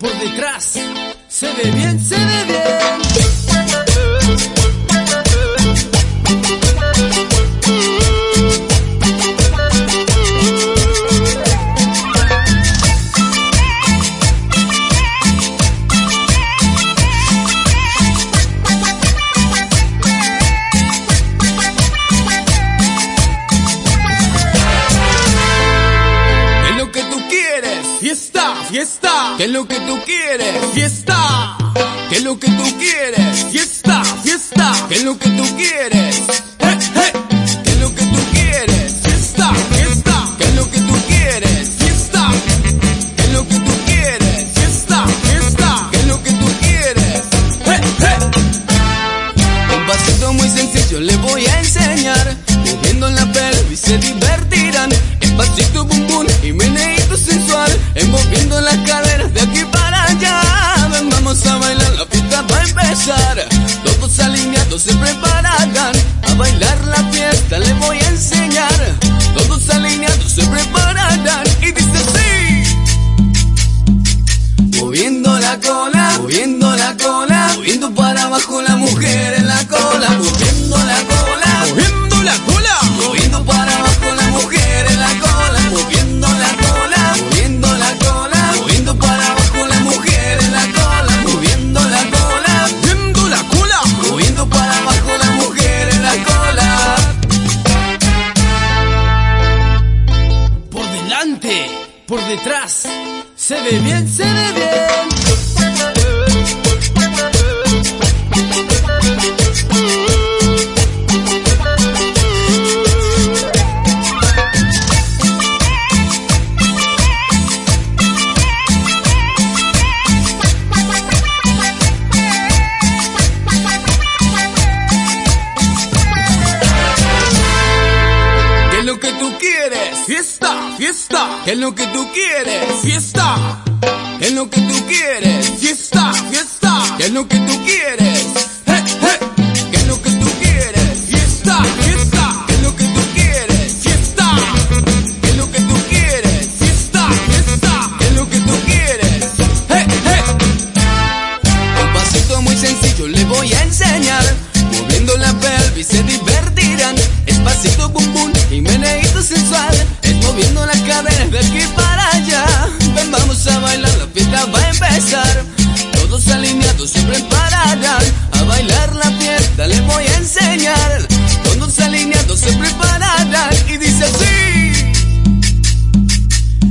por detrás, se ve bien, se ve bien. Fiesta. ¿Qué es lo que tú quieres? Fiesta. ¿Qué es lo que tú quieres? Fiesta, fiesta. ¿Qué es lo que tú quieres? ¡Eh, eh! ¿Qué es lo que tú quieres? Fiesta, fiesta. ¿Qué es lo que tú quieres? Fiesta. ¿Qué es lo que tú quieres? Fiesta. ¿Qué es lo que tú quieres? ¡Eh, eh! Un pasito muy sencillo le voy a enseñar. Moviendo la pelvis se divertirán. Espacito bum bum empezar. Todos alineados se prepararán. A bailar la fiesta le voy a enseñar. Todos por detrás, se ve bien, se ve bien. Tú quieres? Fiesta, fiesta. ¿Qué es lo que tú quieres? Fiesta. ¿Qué es lo que tú quieres? Fiesta, fiesta. ¿Qué es lo que tú quieres? ¡Eh, eh! ¿Qué es lo que tú quieres? Fiesta, fiesta. ¿Qué es lo que tú quieres? Fiesta. ¿Qué es lo que tú quieres? Fiesta, fiesta. ¿Qué es lo que tú quieres? ¡Eh, eh! Un pasito muy sencillo le voy a enseñar. Moviendo la pelvis se de aquí para allá. Ven, vamos a bailar, la fiesta va a empezar. Todos alineados se prepararán. A bailar la fiesta le voy a enseñar. Todos alineados se prepararán. Y dice así.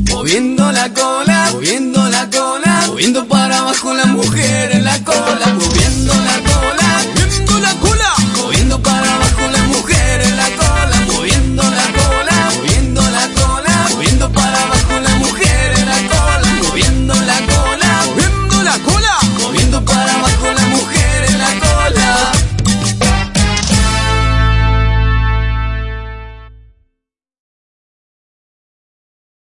Moviendo la cola, moviendo la cola, moviendo para abajo la mujer